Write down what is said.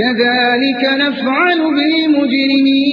كذلك نفعل بالمجرمين.